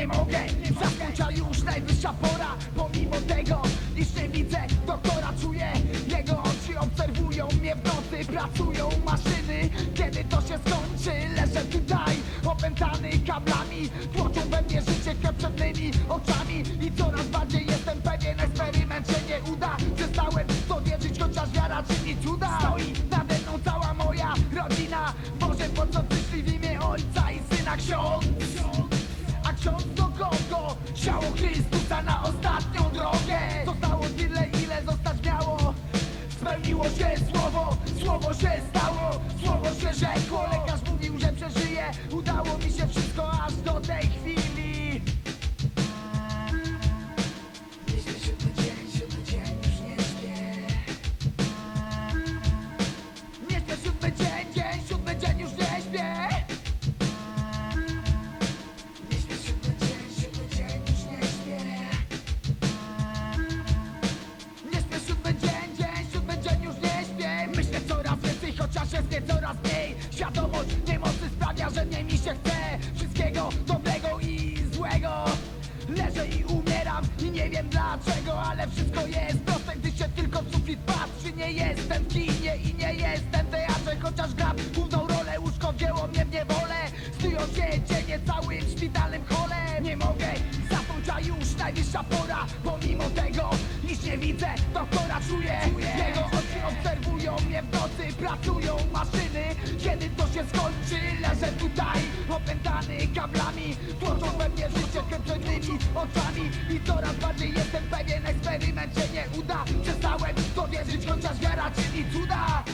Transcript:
Nie mogę, zakończa już najwyższa pora. Pomimo tego, iż nie widzę doktora Czuję, jego oczy obserwują mnie w nocy. Pracują maszyny, kiedy to się skończy Leżę tutaj, opętany kablami. Tłoczą we mnie życie krew przed mymi oczami. I coraz bardziej jestem pewien, eksperyment się nie uda. Przestałem w to wierzyć, chociaż wiara czyni cuda. Stoi nade mną cała moja rodzina. Boże, po co przyszli w imię Ojca i Syna ksiądz? Ksiądz do kogo? Ciało Chrystusa na ostatnią drogę. Zostało tyle, ile zostać miało. Spełniło się słowo, słowo się stało Słowo się rzekło, lekarz mówił, że przeżyje. Udało mi się wszystko aż do tej chwili jest mnie coraz mniej. Świadomość niemocy sprawia, że mniej mi się chce. Wszystkiego dobrego i złego. Leżę i umieram i nie wiem dlaczego Ale wszystko jest proste, gdy się tylko w sufit patrzy. Nie jestem w kinie i nie jestem w teatrze Chociaż gram główną rolę, łóżko wzięło mnie w niewolę. Stują się cienie całym szpitalnym hole Nie mogę, zakończa już najwyższa pora. Pomimo tego, iż nie widzę, doktora czuję. Jego oczy obserwują mnie w Pracują maszyny, kiedy to się skończy Leżę tutaj, opętany kablami. Tłoczą we mnie życie kręconymi oczami. I coraz bardziej jestem pewien, eksperyment się nie uda. Przestałem w to wierzyć, chociaż wiara czyni cuda